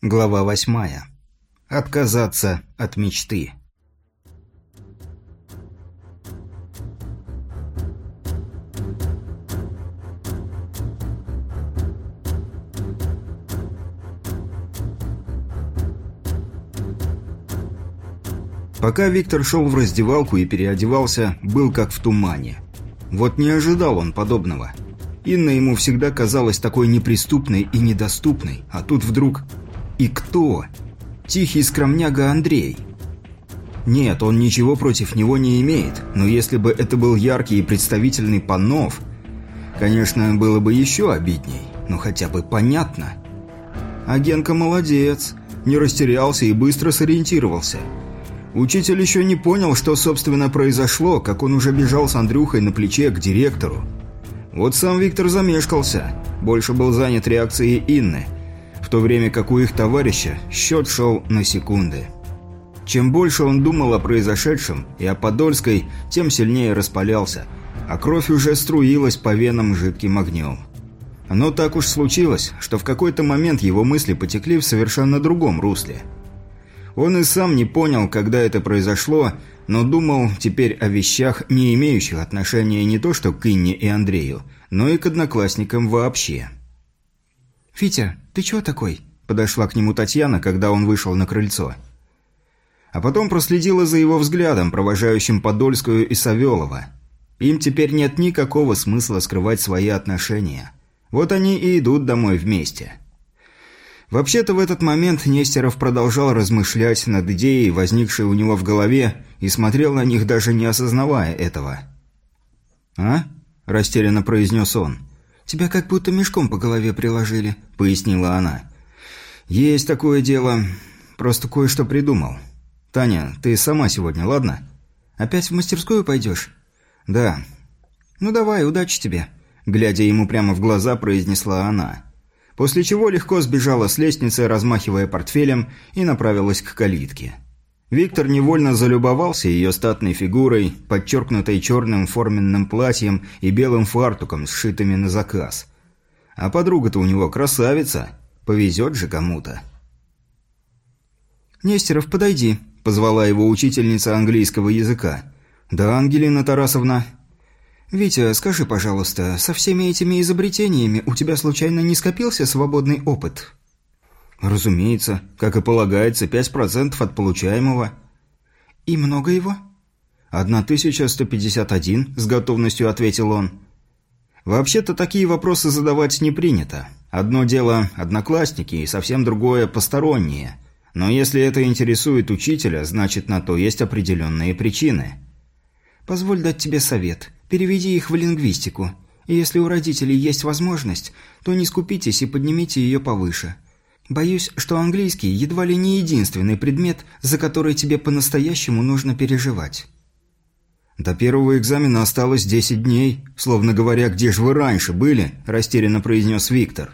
Глава восьмая. Отказаться от мечты. Пока Виктор шел в раздевалку и переодевался, был как в тумане. Вот не ожидал он подобного. Инна ему всегда казалась такой неприступной и недоступной, а тут вдруг и кто? Тихий скромняга Андрей. Нет, он ничего против него не имеет, но если бы это был яркий и представительный Панов, конечно, было бы еще обидней, но хотя бы понятно. А Генка молодец, не растерялся и быстро сориентировался. Учитель еще не понял, что, собственно, произошло, как он уже бежал с Андрюхой на плече к директору. Вот сам Виктор замешкался, больше был занят реакцией Инны – в то время как у их товарища счет шел на секунды. Чем больше он думал о произошедшем и о Подольской, тем сильнее распалялся, а кровь уже струилась по венам жидким огнем. Но так уж случилось, что в какой-то момент его мысли потекли в совершенно другом русле. Он и сам не понял, когда это произошло, но думал теперь о вещах, не имеющих отношения не то что к Инне и Андрею, но и к одноклассникам вообще. «Фитя, ты чего такой?» – подошла к нему Татьяна, когда он вышел на крыльцо. А потом проследила за его взглядом, провожающим Подольскую и Савелова. Им теперь нет никакого смысла скрывать свои отношения. Вот они и идут домой вместе. Вообще-то в этот момент Нестеров продолжал размышлять над идеей, возникшей у него в голове, и смотрел на них, даже не осознавая этого. «А?» – растерянно произнес он. «Тебя как будто мешком по голове приложили», — пояснила она. «Есть такое дело. Просто кое-что придумал. Таня, ты сама сегодня, ладно?» «Опять в мастерскую пойдешь?» «Да». «Ну давай, удачи тебе», — глядя ему прямо в глаза, произнесла она. После чего легко сбежала с лестницы, размахивая портфелем, и направилась к калитке. Виктор невольно залюбовался ее статной фигурой, подчеркнутой черным форменным платьем и белым фартуком, сшитыми на заказ. А подруга-то у него красавица. Повезет же кому-то. «Нестеров, подойди», – позвала его учительница английского языка. «Да, Ангелина Тарасовна». «Витя, скажи, пожалуйста, со всеми этими изобретениями у тебя случайно не скопился свободный опыт?» «Разумеется, как и полагается, 5% от получаемого». «И много его?» «1151», – с готовностью ответил он. «Вообще-то такие вопросы задавать не принято. Одно дело – одноклассники, и совсем другое – посторонние. Но если это интересует учителя, значит, на то есть определенные причины». «Позволь дать тебе совет. Переведи их в лингвистику. И если у родителей есть возможность, то не скупитесь и поднимите ее повыше». Боюсь, что английский едва ли не единственный предмет, за который тебе по-настоящему нужно переживать. До первого экзамена осталось 10 дней, словно говоря, где же вы раньше были, растерянно произнес Виктор.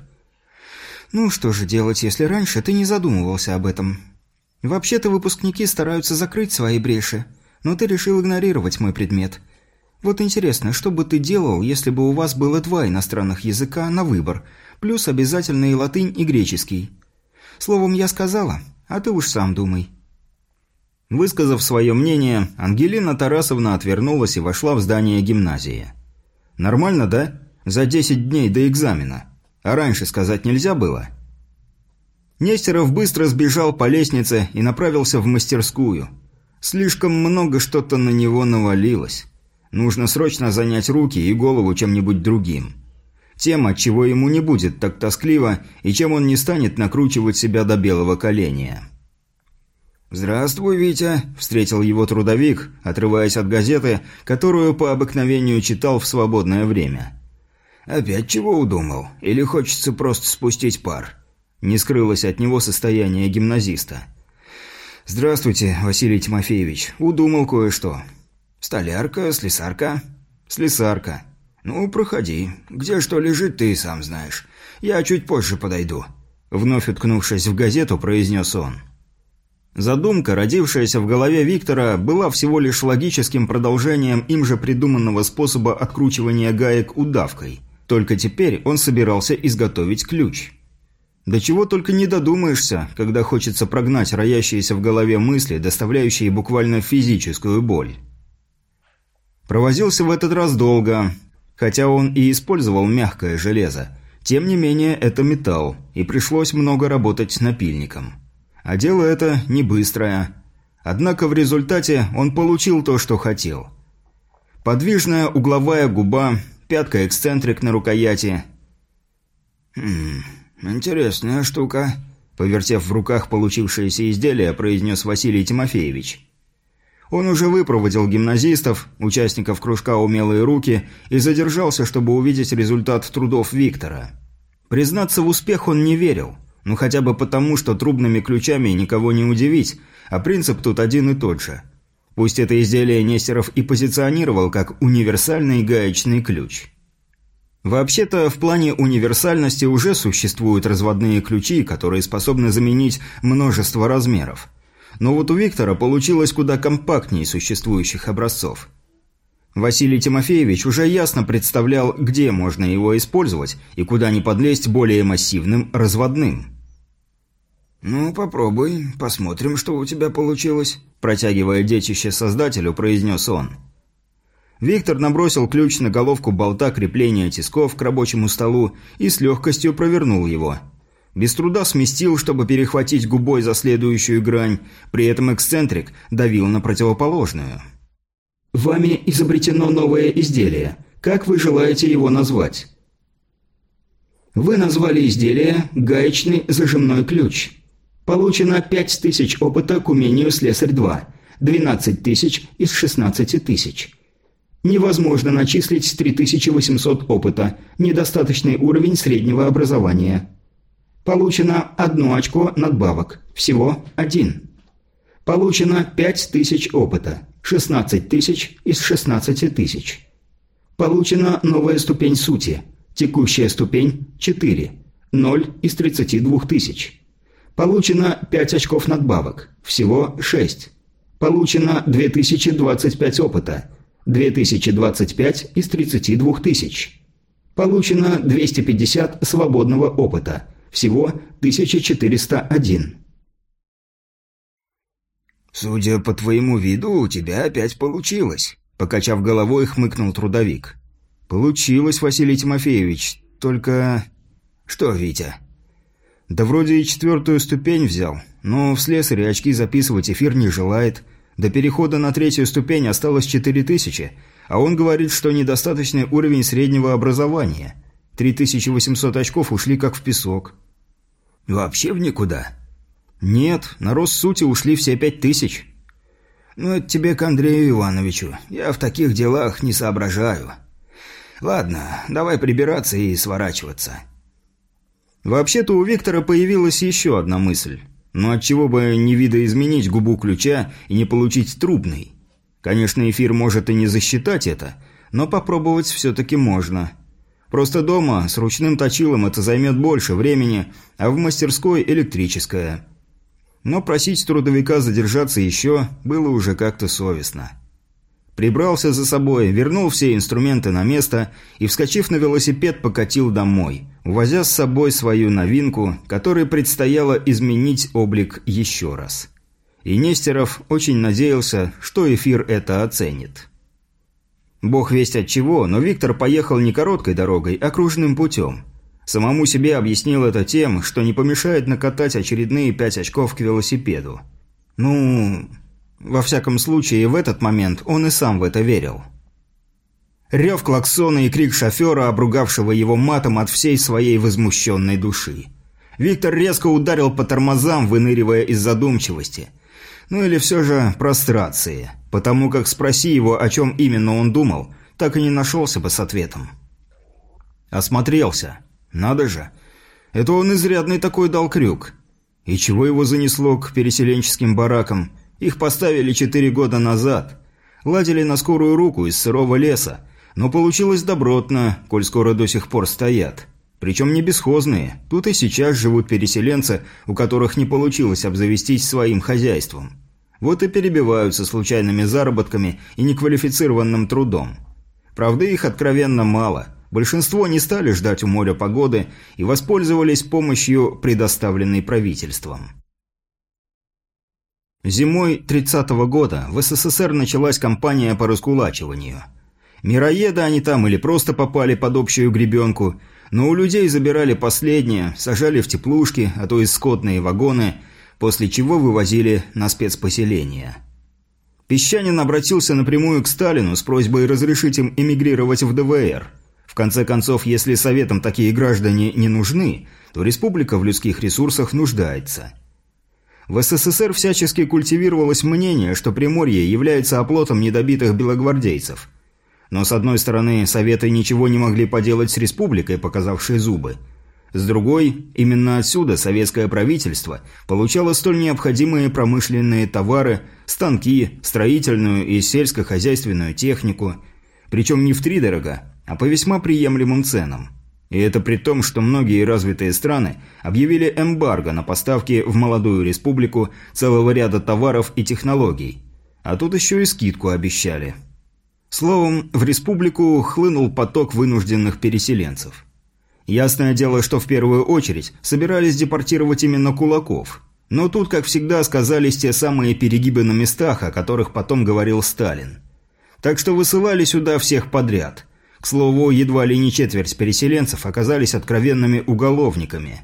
Ну что же делать, если раньше ты не задумывался об этом? Вообще-то выпускники стараются закрыть свои бреши, но ты решил игнорировать мой предмет. Вот интересно, что бы ты делал, если бы у вас было два иностранных языка на выбор, плюс обязательно и латынь, и греческий? Словом, я сказала, а ты уж сам думай». Высказав свое мнение, Ангелина Тарасовна отвернулась и вошла в здание гимназии. «Нормально, да? За 10 дней до экзамена. А раньше сказать нельзя было?» Нестеров быстро сбежал по лестнице и направился в мастерскую. Слишком много что-то на него навалилось. Нужно срочно занять руки и голову чем-нибудь другим. Тем, от чего ему не будет так тоскливо, и чем он не станет накручивать себя до белого коленя. «Здравствуй, Витя», – встретил его трудовик, отрываясь от газеты, которую по обыкновению читал в свободное время. «Опять чего удумал? Или хочется просто спустить пар?» Не скрылось от него состояние гимназиста. «Здравствуйте, Василий Тимофеевич. Удумал кое-что». «Столярка, слесарка?» «Слесарка». «Ну, проходи. Где что лежит, ты сам знаешь. Я чуть позже подойду». Вновь уткнувшись в газету, произнес он. Задумка, родившаяся в голове Виктора, была всего лишь логическим продолжением им же придуманного способа откручивания гаек удавкой. Только теперь он собирался изготовить ключ. До чего только не додумаешься, когда хочется прогнать роящиеся в голове мысли, доставляющие буквально физическую боль. Провозился в этот раз долго, хотя он и использовал мягкое железо. Тем не менее, это металл, и пришлось много работать напильником. А дело это не быстрое. Однако в результате он получил то, что хотел. Подвижная угловая губа, пятка-эксцентрик на рукояти. «Хм, интересная штука», – повертев в руках получившееся изделие, произнес Василий Тимофеевич. Он уже выпроводил гимназистов, участников кружка «Умелые руки» и задержался, чтобы увидеть результат трудов Виктора. Признаться в успех он не верил, ну хотя бы потому, что трубными ключами никого не удивить, а принцип тут один и тот же. Пусть это изделие Нестеров и позиционировал как универсальный гаечный ключ. Вообще-то, в плане универсальности уже существуют разводные ключи, которые способны заменить множество размеров. Но вот у Виктора получилось куда компактнее существующих образцов. Василий Тимофеевич уже ясно представлял, где можно его использовать и куда не подлезть более массивным разводным. «Ну, попробуй, посмотрим, что у тебя получилось», протягивая детище создателю, произнес он. Виктор набросил ключ на головку болта крепления тисков к рабочему столу и с легкостью провернул его – без труда сместил, чтобы перехватить губой за следующую грань, при этом эксцентрик давил на противоположную. «Вами изобретено новое изделие. Как вы желаете его назвать?» Вы назвали изделие «гаечный зажимной ключ». Получено 5000 опыта к умению «Слесарь-2», 12 тысяч из 16 тысяч. Невозможно начислить 3800 опыта, недостаточный уровень среднего образования. Получено одно очко надбавок. Всего один. Получено 5000 опыта. 16 тысяч из 16 тысяч. Получена новая ступень сути. Текущая ступень – 4. 0 из 32 тысяч. Получено 5 очков надбавок. Всего 6. Получено 2025 опыта. 2025 из 32 тысяч. Получено 250 свободного опыта. Всего 1401. «Судя по твоему виду, у тебя опять получилось», – покачав головой, хмыкнул трудовик. «Получилось, Василий Тимофеевич, только...» «Что, Витя?» «Да вроде и четвертую ступень взял, но в слесаре очки записывать эфир не желает. До перехода на третью ступень осталось четыре тысячи, а он говорит, что недостаточный уровень среднего образования. 3800 очков ушли как в песок». Вообще в никуда? Нет, на рост сути ушли все пять тысяч. Ну, это тебе к Андрею Ивановичу. Я в таких делах не соображаю. Ладно, давай прибираться и сворачиваться. Вообще-то у Виктора появилась еще одна мысль. Но отчего бы не видоизменить губу ключа и не получить трубный? Конечно, эфир может и не засчитать это, но попробовать все-таки можно – Просто дома с ручным точилом это займет больше времени, а в мастерской электрическое. Но просить трудовика задержаться еще было уже как-то совестно. Прибрался за собой, вернул все инструменты на место и, вскочив на велосипед, покатил домой, увозя с собой свою новинку, которой предстояло изменить облик еще раз. И Нестеров очень надеялся, что эфир это оценит. Бог весть от чего, но Виктор поехал не короткой дорогой, а кружным путем. Самому себе объяснил это тем, что не помешает накатать очередные пять очков к велосипеду. Ну, во всяком случае, в этот момент он и сам в это верил. Рев клаксона и крик шофера, обругавшего его матом от всей своей возмущенной души. Виктор резко ударил по тормозам, выныривая из задумчивости – ну или все же прострации, потому как спроси его, о чем именно он думал, так и не нашелся бы с ответом. Осмотрелся. Надо же. Это он изрядный такой дал крюк. И чего его занесло к переселенческим баракам? Их поставили четыре года назад. Ладили на скорую руку из сырого леса. Но получилось добротно, коль скоро до сих пор стоят. Причем не бесхозные. Тут и сейчас живут переселенцы, у которых не получилось обзавестись своим хозяйством. Вот и перебиваются случайными заработками и неквалифицированным трудом. Правда, их откровенно мало. Большинство не стали ждать у моря погоды и воспользовались помощью, предоставленной правительством. Зимой 30 -го года в СССР началась кампания по раскулачиванию. Мироеды они там или просто попали под общую гребенку, но у людей забирали последнее, сажали в теплушки, а то и скотные вагоны, после чего вывозили на спецпоселение. Песчанин обратился напрямую к Сталину с просьбой разрешить им эмигрировать в ДВР – в конце концов, если Советам такие граждане не нужны, то республика в людских ресурсах нуждается. В СССР всячески культивировалось мнение, что Приморье является оплотом недобитых белогвардейцев. Но с одной стороны, Советы ничего не могли поделать с республикой, показавшей зубы. С другой, именно отсюда советское правительство получало столь необходимые промышленные товары, станки, строительную и сельскохозяйственную технику, причем не втридорога, а по весьма приемлемым ценам. И это при том, что многие развитые страны объявили эмбарго на поставки в молодую республику целого ряда товаров и технологий. А тут еще и скидку обещали. Словом, в республику хлынул поток вынужденных переселенцев. Ясное дело, что в первую очередь собирались депортировать именно кулаков. Но тут, как всегда, сказались те самые перегибы на местах, о которых потом говорил Сталин. Так что высылали сюда всех подряд – к слову, едва ли не четверть переселенцев оказались откровенными уголовниками.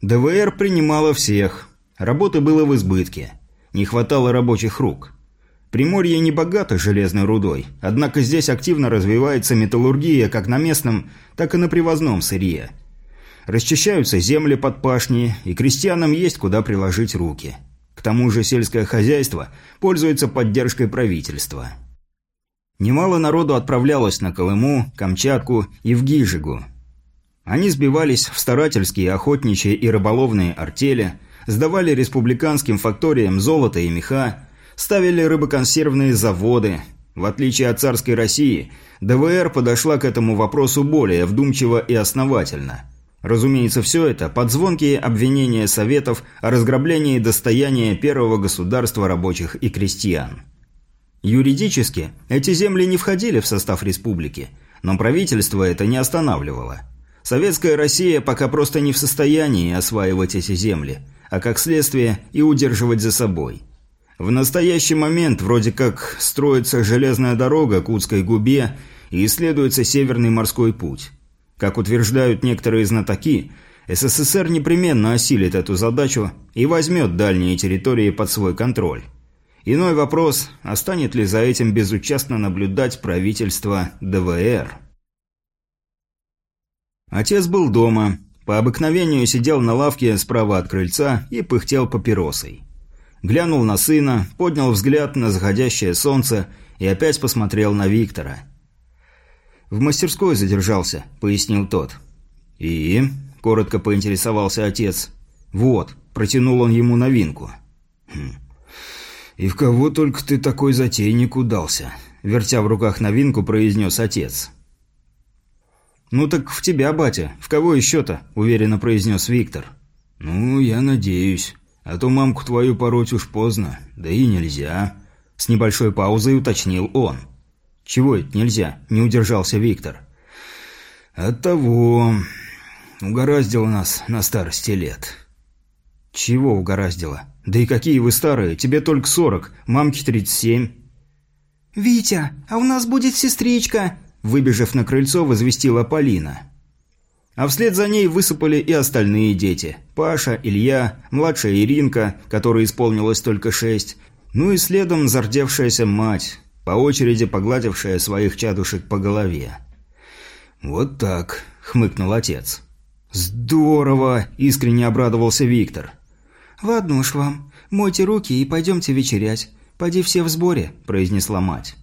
ДВР принимала всех. Работы было в избытке. Не хватало рабочих рук. Приморье не богато железной рудой, однако здесь активно развивается металлургия как на местном, так и на привозном сырье. Расчищаются земли под пашни, и крестьянам есть куда приложить руки. К тому же сельское хозяйство пользуется поддержкой правительства. Немало народу отправлялось на Колыму, Камчатку и в Гижигу. Они сбивались в старательские охотничьи и рыболовные артели, сдавали республиканским факториям золото и меха, ставили рыбоконсервные заводы. В отличие от царской России, ДВР подошла к этому вопросу более вдумчиво и основательно. Разумеется, все это под звонкие обвинения Советов о разграблении достояния первого государства рабочих и крестьян. Юридически эти земли не входили в состав республики, но правительство это не останавливало. Советская Россия пока просто не в состоянии осваивать эти земли, а как следствие и удерживать за собой. В настоящий момент вроде как строится железная дорога к Удской губе и исследуется Северный морской путь. Как утверждают некоторые знатоки, СССР непременно осилит эту задачу и возьмет дальние территории под свой контроль. Иной вопрос, а станет ли за этим безучастно наблюдать правительство ДВР? Отец был дома. По обыкновению сидел на лавке справа от крыльца и пыхтел папиросой. Глянул на сына, поднял взгляд на заходящее солнце и опять посмотрел на Виктора. «В мастерской задержался», — пояснил тот. «И?» — коротко поинтересовался отец. «Вот», — протянул он ему новинку. «Хм, «И в кого только ты такой затейник удался?» Вертя в руках новинку, произнес отец. «Ну так в тебя, батя. В кого еще-то?» – уверенно произнес Виктор. «Ну, я надеюсь. А то мамку твою пороть уж поздно. Да и нельзя». С небольшой паузой уточнил он. «Чего это нельзя?» – не удержался Виктор. «От того... Угораздило нас на старости лет». «Чего угораздило?» «Да и какие вы старые, тебе только сорок, мамке тридцать семь». «Витя, а у нас будет сестричка!» Выбежав на крыльцо, возвестила Полина. А вслед за ней высыпали и остальные дети. Паша, Илья, младшая Иринка, которой исполнилось только шесть, ну и следом зардевшаяся мать, по очереди погладившая своих чадушек по голове. «Вот так», — хмыкнул отец. «Здорово!» – искренне обрадовался Виктор. «Ладно уж вам. Мойте руки и пойдемте вечерять. Поди все в сборе», – произнесла мать.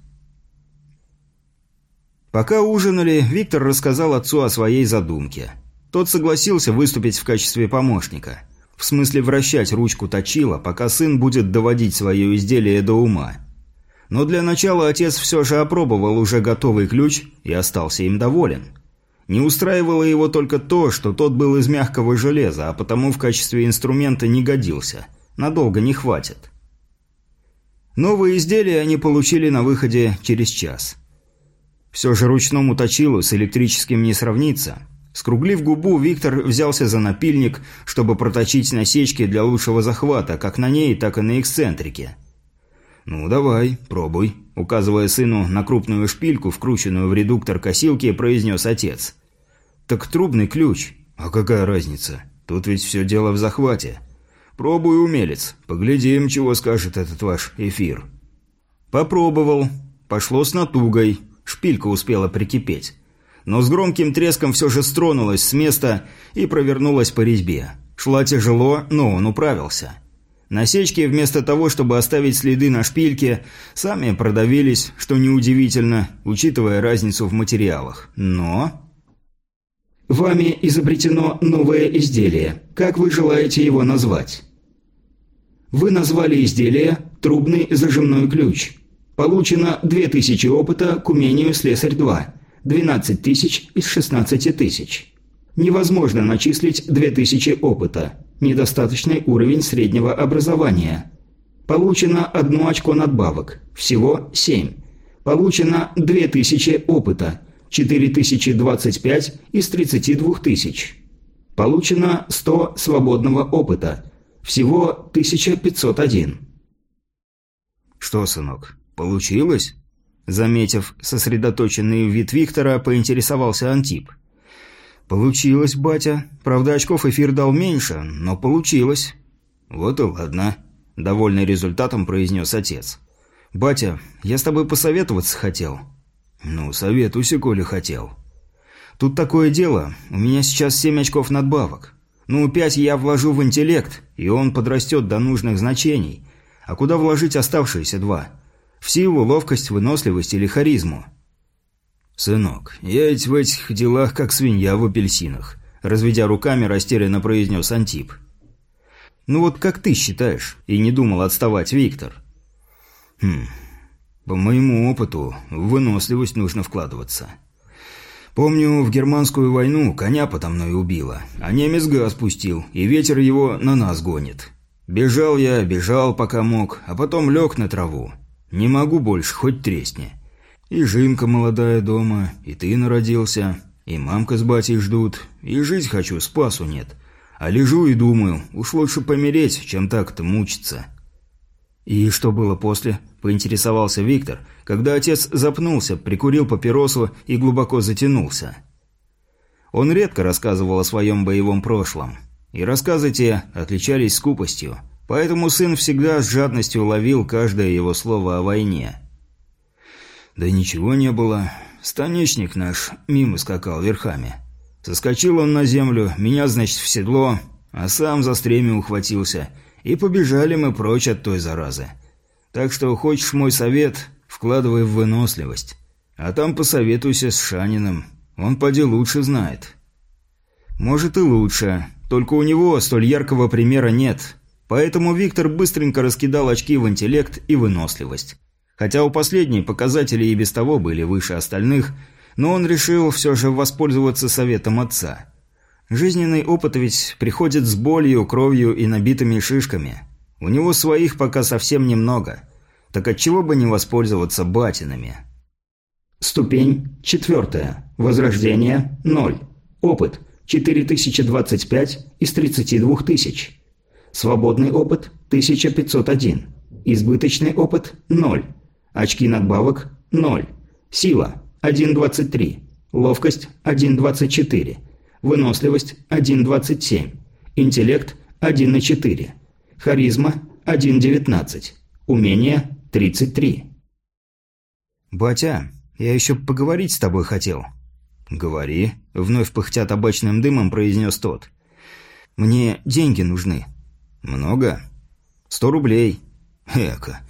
Пока ужинали, Виктор рассказал отцу о своей задумке. Тот согласился выступить в качестве помощника. В смысле вращать ручку точила, пока сын будет доводить свое изделие до ума. Но для начала отец все же опробовал уже готовый ключ и остался им доволен. Не устраивало его только то, что тот был из мягкого железа, а потому в качестве инструмента не годился. Надолго не хватит. Новые изделия они получили на выходе через час. Все же ручному точилу с электрическим не сравнится. Скруглив губу, Виктор взялся за напильник, чтобы проточить насечки для лучшего захвата, как на ней, так и на эксцентрике. «Ну, давай, пробуй», – указывая сыну на крупную шпильку, вкрученную в редуктор косилки, произнес отец. «Так трубный ключ. А какая разница? Тут ведь все дело в захвате. Пробуй, умелец. Поглядим, чего скажет этот ваш эфир». Попробовал. Пошло с натугой. Шпилька успела прикипеть но с громким треском все же стронулась с места и провернулась по резьбе. Шла тяжело, но он управился. Насечки, вместо того, чтобы оставить следы на шпильке, сами продавились, что неудивительно, учитывая разницу в материалах. Но... Вами изобретено новое изделие. Как вы желаете его назвать? Вы назвали изделие «трубный зажимной ключ». Получено 2000 опыта к умению «Слесарь-2». 12 тысяч из 16 тысяч. Невозможно начислить 2000 опыта. Недостаточный уровень среднего образования. Получено одно очко надбавок. Всего 7. Получено 2000 опыта. 4025 из 32 тысяч. Получено 100 свободного опыта. Всего 1501. «Что, сынок, получилось?» Заметив сосредоточенный вид Виктора, поинтересовался Антип. «Получилось, батя. Правда, очков эфир дал меньше, но получилось». «Вот и ладно», – довольный результатом произнес отец. «Батя, я с тобой посоветоваться хотел». «Ну, советуйся, коли хотел». «Тут такое дело. У меня сейчас семь очков надбавок. Ну, пять я вложу в интеллект, и он подрастет до нужных значений. А куда вложить оставшиеся два?» В силу, ловкость, выносливость или харизму. «Сынок, я ведь в этих делах как свинья в апельсинах», разведя руками, растерянно произнес Антип. «Ну вот как ты считаешь?» И не думал отставать Виктор. «Хм, по моему опыту, в выносливость нужно вкладываться. Помню, в германскую войну коня подо мной убило, а немец газ пустил, и ветер его на нас гонит. Бежал я, бежал, пока мог, а потом лег на траву. Не могу больше, хоть тресни. И Жинка молодая дома, и ты народился, и мамка с батей ждут, и жить хочу, спасу нет. А лежу и думаю, уж лучше помереть, чем так-то мучиться». «И что было после?» – поинтересовался Виктор, когда отец запнулся, прикурил папиросу и глубоко затянулся. Он редко рассказывал о своем боевом прошлом, и рассказы те отличались скупостью – Поэтому сын всегда с жадностью ловил каждое его слово о войне. Да ничего не было. Станичник наш мимо скакал верхами. Соскочил он на землю, меня, значит, в седло, а сам за стремя ухватился. И побежали мы прочь от той заразы. Так что, хочешь мой совет, вкладывай в выносливость. А там посоветуйся с Шаниным. Он поди лучше знает. Может и лучше, только у него столь яркого примера нет. Поэтому Виктор быстренько раскидал очки в интеллект и выносливость. Хотя у последней показатели и без того были выше остальных, но он решил все же воспользоваться советом отца. Жизненный опыт ведь приходит с болью, кровью и набитыми шишками. У него своих пока совсем немного. Так отчего бы не воспользоваться батинами? Ступень четвертая. Возрождение – ноль. Опыт – 4025 из 32 тысяч. Свободный опыт – 1501. Избыточный опыт – 0. Очки надбавок – 0. Сила – 1.23. Ловкость – 1.24. Выносливость – 1.27. Интеллект – 1 на 4. Харизма – 1.19. Умение – 33. «Батя, я еще поговорить с тобой хотел». «Говори», — вновь пыхтя табачным дымом произнес тот. «Мне деньги нужны. «Много?» «Сто рублей». «Эка.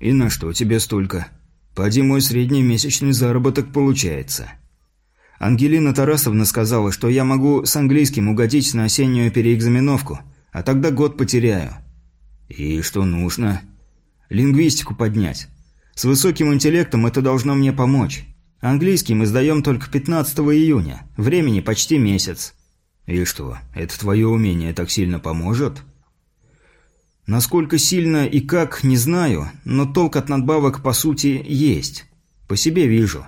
И на что тебе столько?» «Поди мой средний месячный заработок получается». Ангелина Тарасовна сказала, что я могу с английским угодить на осеннюю переэкзаменовку, а тогда год потеряю. И что нужно? Лингвистику поднять. С высоким интеллектом это должно мне помочь. Английский мы сдаем только 15 июня. Времени почти месяц. И что, это твое умение так сильно поможет?» Насколько сильно и как, не знаю, но толк от надбавок по сути есть. По себе вижу.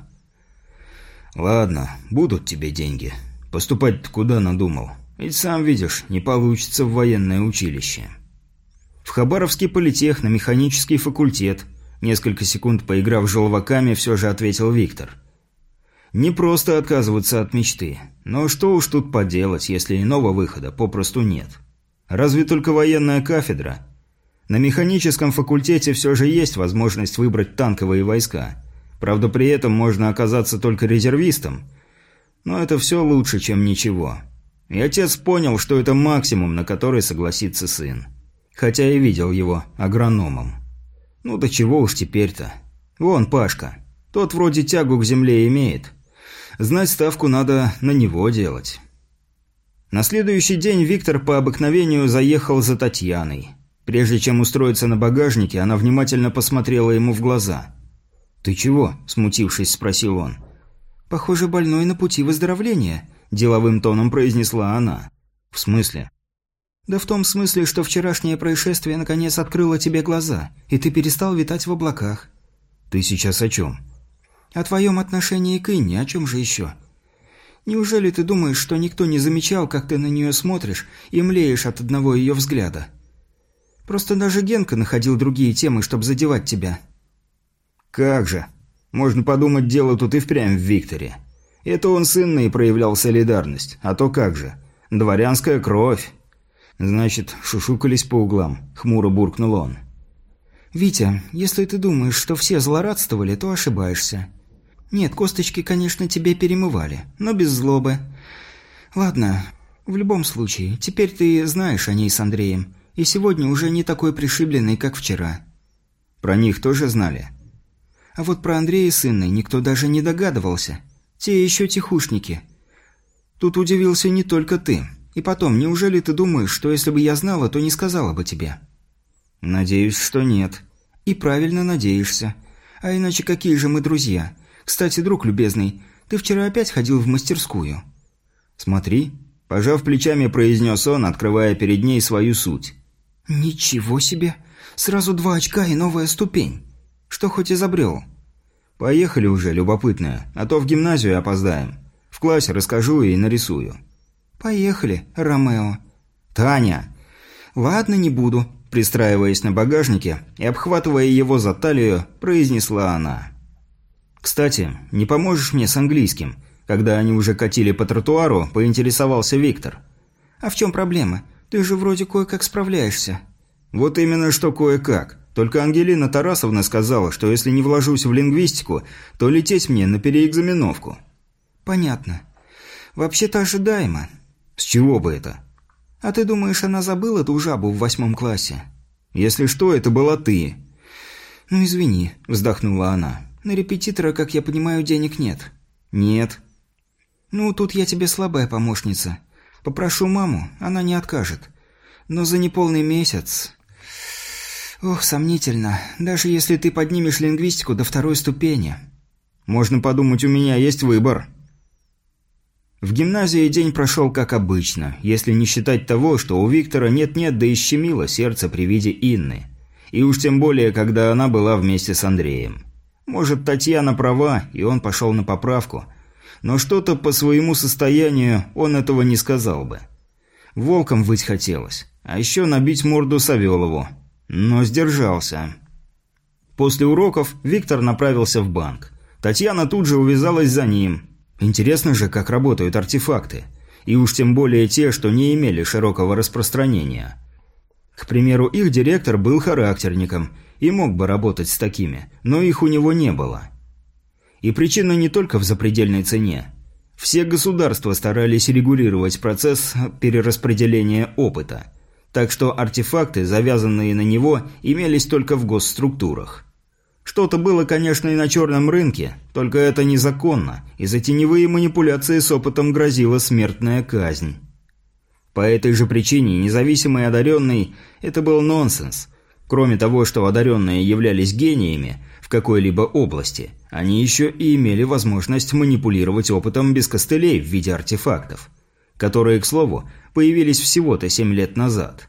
«Ладно, будут тебе деньги. Поступать куда надумал? Ведь сам видишь, не получится в военное училище». «В Хабаровский политех на механический факультет», несколько секунд поиграв желваками, все же ответил Виктор. «Не просто отказываться от мечты. Но что уж тут поделать, если иного выхода попросту нет. Разве только военная кафедра? На механическом факультете все же есть возможность выбрать танковые войска». Правда, при этом можно оказаться только резервистом. Но это все лучше, чем ничего. И отец понял, что это максимум, на который согласится сын. Хотя и видел его агрономом. Ну да чего уж теперь-то. Вон Пашка. Тот вроде тягу к земле имеет. Знать ставку надо на него делать. На следующий день Виктор по обыкновению заехал за Татьяной. Прежде чем устроиться на багажнике, она внимательно посмотрела ему в глаза – «Ты чего?» – смутившись, спросил он. «Похоже, больной на пути выздоровления», – деловым тоном произнесла она. «В смысле?» «Да в том смысле, что вчерашнее происшествие наконец открыло тебе глаза, и ты перестал витать в облаках». «Ты сейчас о чем?» «О твоем отношении к Инне, о чем же еще?» «Неужели ты думаешь, что никто не замечал, как ты на нее смотришь и млеешь от одного ее взгляда?» «Просто даже Генка находил другие темы, чтобы задевать тебя». «Как же! Можно подумать, дело тут и впрямь в Викторе. Это он с Инной проявлял солидарность, а то как же. Дворянская кровь!» «Значит, шушукались по углам», — хмуро буркнул он. «Витя, если ты думаешь, что все злорадствовали, то ошибаешься. Нет, косточки, конечно, тебе перемывали, но без злобы. Ладно, в любом случае, теперь ты знаешь о ней с Андреем, и сегодня уже не такой пришибленный, как вчера». «Про них тоже знали?» А вот про Андрея с Инной никто даже не догадывался. Те еще тихушники. Тут удивился не только ты. И потом, неужели ты думаешь, что если бы я знала, то не сказала бы тебе? Надеюсь, что нет. И правильно надеешься. А иначе какие же мы друзья? Кстати, друг любезный, ты вчера опять ходил в мастерскую. Смотри, пожав плечами, произнес он, открывая перед ней свою суть. Ничего себе! Сразу два очка и новая ступень. Что хоть изобрел? Поехали уже, любопытная, а то в гимназию опоздаем. В классе расскажу и нарисую. Поехали, Ромео. Таня! Ладно, не буду. Пристраиваясь на багажнике и обхватывая его за талию, произнесла она. «Кстати, не поможешь мне с английским?» Когда они уже катили по тротуару, поинтересовался Виктор. «А в чем проблема? Ты же вроде кое-как справляешься». «Вот именно что кое-как. Только Ангелина Тарасовна сказала, что если не вложусь в лингвистику, то лететь мне на переэкзаменовку». «Понятно. Вообще-то ожидаемо». «С чего бы это?» «А ты думаешь, она забыла ту жабу в восьмом классе?» «Если что, это была ты». «Ну, извини», – вздохнула она. «На репетитора, как я понимаю, денег нет». «Нет». «Ну, тут я тебе слабая помощница. Попрошу маму, она не откажет. Но за неполный месяц Ох, сомнительно. Даже если ты поднимешь лингвистику до второй ступени. Можно подумать, у меня есть выбор. В гимназии день прошел как обычно, если не считать того, что у Виктора нет-нет да ищемило сердце при виде Инны. И уж тем более, когда она была вместе с Андреем. Может, Татьяна права, и он пошел на поправку. Но что-то по своему состоянию он этого не сказал бы. Волком выть хотелось. А еще набить морду Савелову, но сдержался. После уроков Виктор направился в банк. Татьяна тут же увязалась за ним. Интересно же, как работают артефакты. И уж тем более те, что не имели широкого распространения. К примеру, их директор был характерником и мог бы работать с такими, но их у него не было. И причина не только в запредельной цене. Все государства старались регулировать процесс перераспределения опыта – так что артефакты, завязанные на него, имелись только в госструктурах. Что-то было, конечно, и на черном рынке, только это незаконно, и за теневые манипуляции с опытом грозила смертная казнь. По этой же причине независимый одаренный – это был нонсенс. Кроме того, что одаренные являлись гениями в какой-либо области, они еще и имели возможность манипулировать опытом без костылей в виде артефактов, которые, к слову, появились всего-то семь лет назад.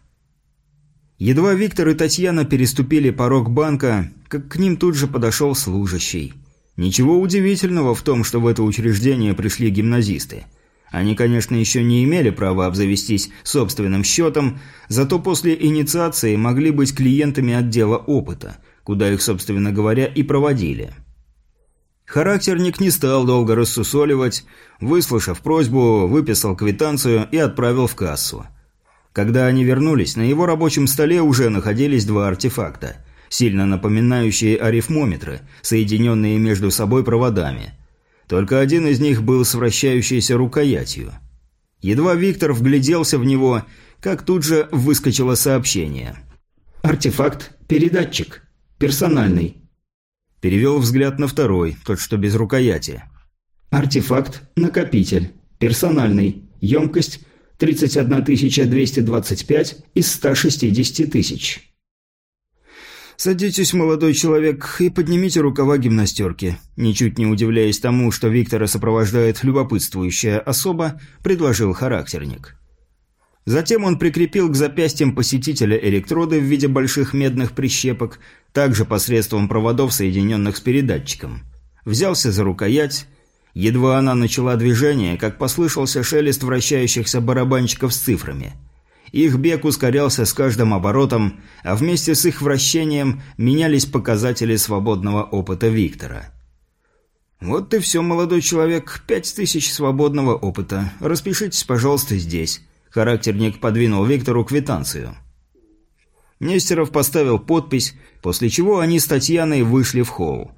Едва Виктор и Татьяна переступили порог банка, как к ним тут же подошел служащий. Ничего удивительного в том, что в это учреждение пришли гимназисты. Они, конечно, еще не имели права обзавестись собственным счетом, зато после инициации могли быть клиентами отдела опыта, куда их, собственно говоря, и проводили. Характерник не стал долго рассусоливать, выслушав просьбу, выписал квитанцию и отправил в кассу. Когда они вернулись, на его рабочем столе уже находились два артефакта – сильно напоминающие арифмометры, соединенные между собой проводами. Только один из них был с вращающейся рукоятью. Едва Виктор вгляделся в него, как тут же выскочило сообщение. «Артефакт – передатчик. Персональный». Перевел взгляд на второй, тот, что без рукояти. «Артефакт – накопитель. Персональный. Емкость – 31 225 из 160 тысяч». «Садитесь, молодой человек, и поднимите рукава гимнастерки». Ничуть не удивляясь тому, что Виктора сопровождает любопытствующая особа, предложил характерник. Затем он прикрепил к запястьям посетителя электроды в виде больших медных прищепок, также посредством проводов, соединенных с передатчиком. Взялся за рукоять. Едва она начала движение, как послышался шелест вращающихся барабанчиков с цифрами – их бег ускорялся с каждым оборотом, а вместе с их вращением менялись показатели свободного опыта Виктора. «Вот и все, молодой человек, пять тысяч свободного опыта. Распишитесь, пожалуйста, здесь». Характерник подвинул Виктору квитанцию. Нестеров поставил подпись, после чего они с Татьяной вышли в холл.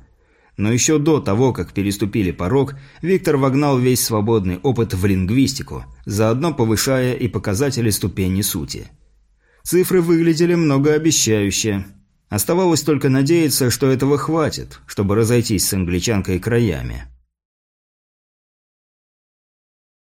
Но еще до того, как переступили порог, Виктор вогнал весь свободный опыт в лингвистику, заодно повышая и показатели ступени сути. Цифры выглядели многообещающе. Оставалось только надеяться, что этого хватит, чтобы разойтись с англичанкой краями.